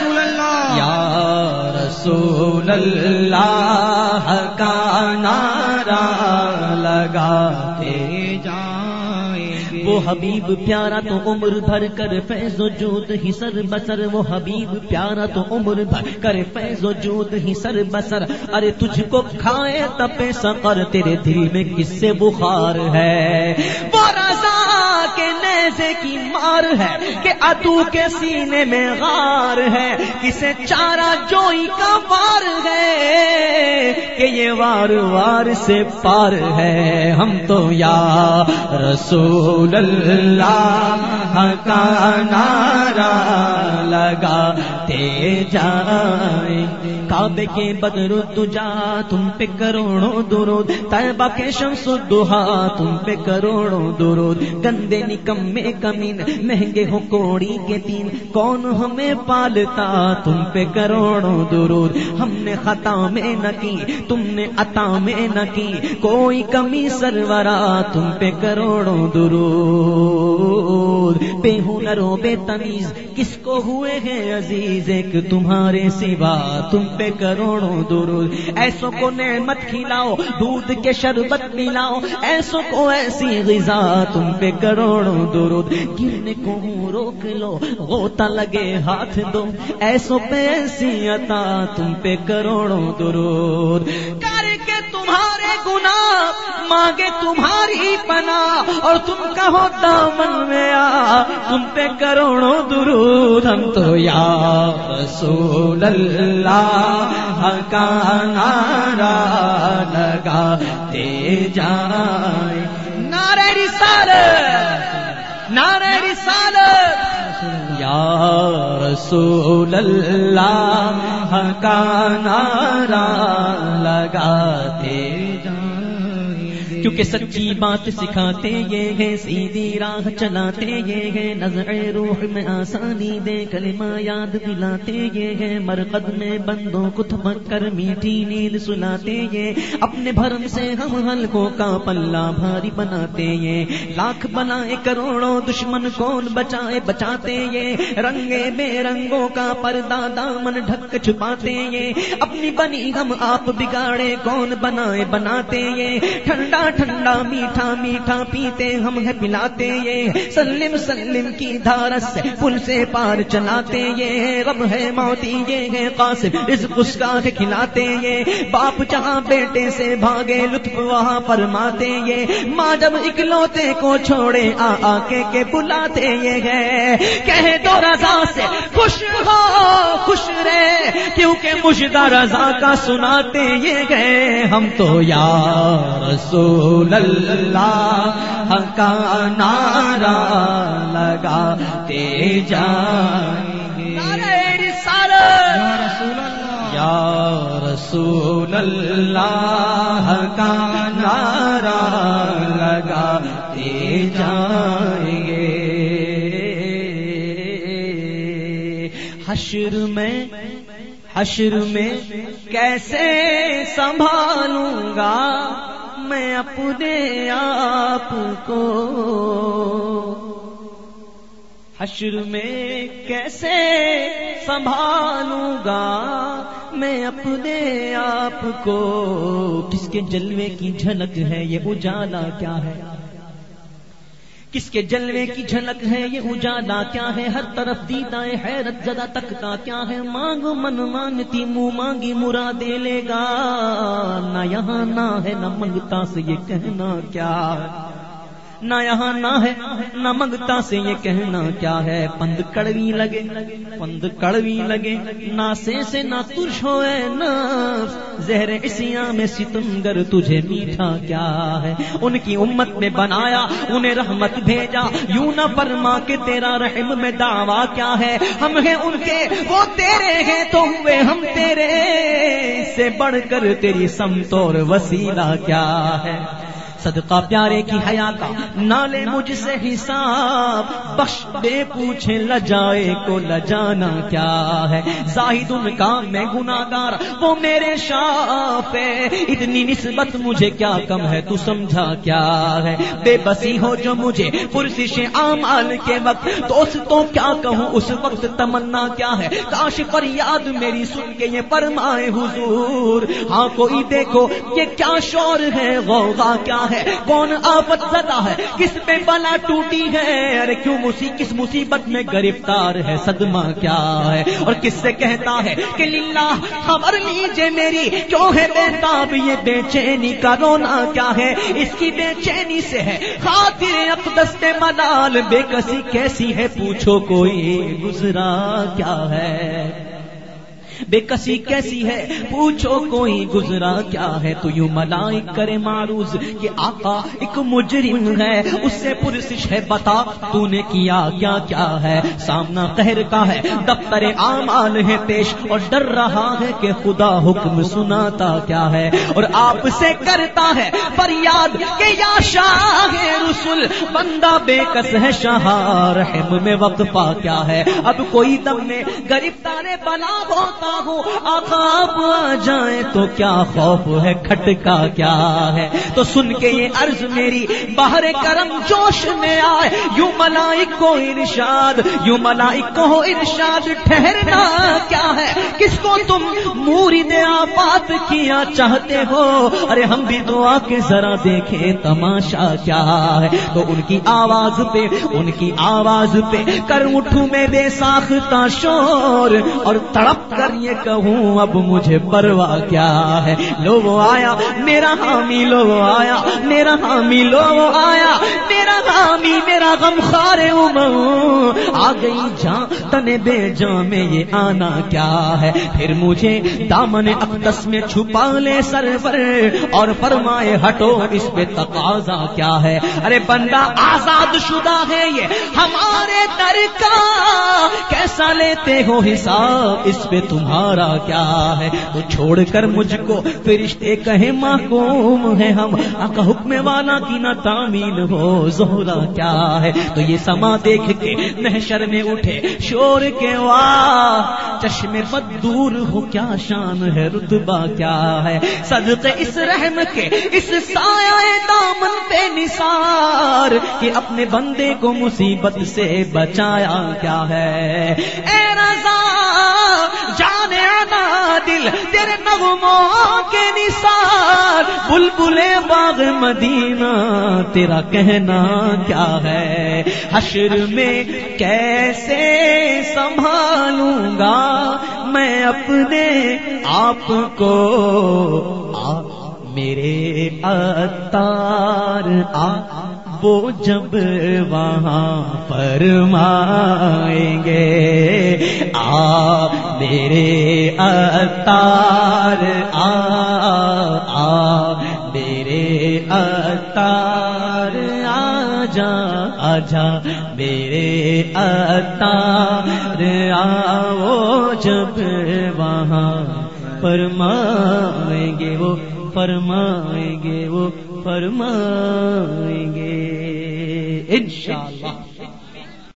رسول اللہ. یا رسول اللہ کا نعرہ لگاتے جائیں وہ حبیب پیارا تو عمر بھر کر فیض و جود ہی سر بسر۔ وہ حبیب پیارا تو عمر بھر کر فیض و جود ہی سر بسر۔ ارے تجھ کو کھائے تپے سقر تیرے دل میں کس سے بخار ہے؟ وہ نیزے کی مار ہے کہ ادو کے سینے میں غار ہے، کسے چارہ جوئی کا وار ہے کہ یہ وار وار سے پار ہے۔ ہم تو یا رسول اللہ کا نعرہ لگاتے جائیں۔ کعبے کے بدر تجا تم پہ کروڑوں درود۔ طیبہ کے شمس دہا تم پہ کروڑوں درود۔ گندے نکمے کمین، مہنگے ہو کوڑی کے تین۔ کون ہمیں پالتا؟ تم پہ کروڑوں درود۔ ہم نے خطا میں نہ کی، تم نے عطا میں نہ کی۔ کوئی کمی سرورا، تم پہ کروڑوں درود۔ بے ہنروں بے تمیز، کس کو ہوئے ہیں عزیز؟ ایک تمہارے سوا، تم پہ کروڑوں درود۔ ایسوں کو نعمت کھلاؤ دودھ کے شربت پلاؤ ایسوں کو ایسی غذا تم پہ کروڑوں درود۔ گرنے کو روک لو، غوطہ لگے، ہاتھ دو۔ ایسوں پہ ایسی عطا تم پہ کروڑوں درود۔ کر کے تمہارے گناہ، مانگے تمہاری پنا اور تم کہو دامن میں آ، تم پہ کروڑوں درود ہم تو یا رسول اللہ کا نعرہ لگاتے جائیں نعرہ رسالت نعرہ رسالت۔ یا رسول اللہ کا نعرہ لگاتے کیونکہ سچی بات سکھاتے یہ ہے، سیدھی راہ چلاتے یہ ہے، نظر روح میں آسانی دے، کلمہ یاد دلاتے یہ ہے، مرقد میں بندوں کو تھمک کر میٹھی نیند سلاتے یہ، اپنے بھرم سے ہم حلقوں کا پلہ بھاری بناتے یہ، لاکھ بنائے کروڑوں دشمن کون بچائے، بچاتے یہ، رنگے بے رنگوں کا پردہ دامن ڈھک چھپاتے یہ، اپنی بنی ہم آپ بگاڑے، کون بنائے، بناتے یہ، ٹھنڈا ٹھنڈا میٹھا میٹھا پیتے ہم ہے پلاتے یہ۔ سلم سلم کی دھارس سے پل سے پار چلاتے یہ۔ رب ہے موتی یہ ہے قاسم رزق اس کا ہے کھلاتے یہ۔ باپ جہاں بیٹے سے بھاگے، لطف وہاں فرماتے یہ۔ ماں جب اکلوتے کو چھوڑے، آ آ کے کے بلاتے یہ ہے۔ کہے تو رضا سے، خوش ہو، خوش رہے۔ کیونکہ مجدہ رضا کا سناتے یہ گئے ہم تو یا رسول رسول اللہ کا نعرہ لگاتے جائیں یا رسول اللہ۔ کا نعرہ لگاتے جائیں گے۔ حشر میں حشر میں کیسے سنبھالوں گا؟ میں اپنے آپ کو حشر میں کیسے سنبھالوں گا؟ میں اپنے آپ کو کس کے جلوے کی جھلک ہے؟ یہ اجالا کیا ہے؟ کس کے جلوے کی جھلک ہے؟ یہ اجالا کیا ہے؟ ہر طرف دیتا ہے حیرت زدہ تک کا کیا ہے؟ مانگ من مانگتی منہ مانگی مرا دے لے گا۔ نہ یہاں نہ ہے، نہ منگتا سے یہ کہنا کیا۔ نہ یہاں نہ ہے، نہ منگتا سے یہ کہنا کیا ہے؟ پند کڑوی لگے، پند کڑوی لگے۔ نہ سے سے نہ ترش ہوئے نہ زہر اسیاں میں ستمگر تجھے میٹھا کیا ہے؟ ان کی امت میں بنایا، انہیں رحمت بھیجا۔ یوں نہ فرما کے تیرا رحم میں دعویٰ کیا ہے؟ ہم ہیں ان کے، وہ تیرے ہیں تو ہوئے ہم تیرے۔ سے بڑھ کر تیری سمت اور وسیلہ کیا ہے؟ صدقہ پیارے کی حیا کا نالے مجھ سے حساب۔ بخش دے، پوچھے لجائے، کو لجانا کیا ہے؟ زاہد ان کا میں گناگار وہ میرے شاپ ہے۔ اتنی نسبت مجھے کیا کم ہے؟ تو سمجھا کیا ہے؟ بے بسی ہو جو مجھے، پرسش آمال کے وقت۔ دوستوں کیا کہوں؟ اس وقت تمنا کیا ہے؟ کاش پر یاد میری سن کے یہ فرمائے حضور۔ ہاں کوئی دیکھو یہ کیا شور ہے؟ غوغا کیا ہے? کون آفت زدہ ہے؟ کس پہ بلا ٹوٹی ہے؟ ارے کیوں مسی، کس مصیبت میں گرفتار ہے؟ صدمہ کیا ہے؟ اور کس سے کہتا ہے کہ للہ خبر لیجیے میری؟ کیوں ہے بے یہ بے چینی؟ کا رونا کیا ہے؟ اس کی بے چینی سے ہے۔ خاطر اقدس ملال، بے کسی کیسی ہے؟ پوچھو کوئی گزرا کیا ہے؟ بے کسی کیسی ہے؟ پوچھو کوئی گزرا کیا ہے؟ تو یوں ملائک کرے معروض کہ آقا ایک مجرم ہے۔ اس سے پرسش ہے بتا، تو نے کیا کیا کیا ہے؟ سامنا قہر کا ہے، دفتر اعمال ہے پیش۔ اور ڈر رہا ہے کہ خدا حکم سناتا کیا ہے۔ اور آپ سے کرتا ہے فریاد کہ یا شاہ رسول، بندہ بے کس ہے؟ شاہ رحم میں وقفہ کیا ہے۔ اب کوئی دم میں گرفتار بلا ہوتا ہوں آ جائیں تو کیا خوف ہے، کھٹکا کیا ہے؟ تو سن کے یہ عرض میری باہر کرم جوش میں آئے۔ یوں ملائک کو ارشاد، یوں ملائک کو ارشاد، ٹھہرنا کیا ہے؟ کس کو تم موری دیا بات کیا چاہتے ہو؟ ارے ہم بھی دعا کے ذرا دیکھیں تماشا کیا ہے۔ تو ان کی آواز پہ، ان کی آواز پہ، کر اٹھوں میں بے ساختہ شور اور تڑپ کر یہ کہوں؟ اب مجھے پروا کیا ہے؟ لو وہ آیا، میرا حامی، لو وہ آیا، میرا حامی، لو وہ آیا۔ میرا میرا غم خار آ گئی جان، تنے بے جان میں یہ آنا کیا ہے؟ پھر مجھے دامن اقدس میں چھپا لے سر پر اور فرمائے، ہٹو، اس پہ تقاضا کیا ہے؟ ارے بندہ، آزاد شدہ ہے یہ ہمارے در کا۔ کیسا لیتے ہو حساب؟ اس پہ تمہارا کیا ہے؟ تو چھوڑ کر مجھ کو فرشتے کہیں، محکوم ہے ہم۔ حکم والا کی نہ تعمیل ہو زہرا کیا ہے؟ تو یہ سما دیکھ کے محشر میں اٹھے، شور کے واہ، چشم بد دور ہو، کیا شان ہے، رتبہ کیا ہے؟ صدقے اس رحم کے، اس سایہ دامن پہ نثار کہ اپنے بندے کو مصیبت سے بچایا کیا ہے؟ اے رضا جانے دل تیرے نغموں کے نثار بلبل باغ مدینہ، تیرا کہنا کیا ہے؟ حشر میں کیسے سنبھالوں گا؟ میں اپنے آپ کو، آ، میرے اتار، آ وہ جب وہاں فرمائیں گے، آ میرے اتار آ آ میرے اتار آ جا آ جا میرے اتار آ، وہ جب وہاں فرمائیں گے، وہ فرمائیں گے، وہ فرمائیں گے۔ انشاءاللہ۔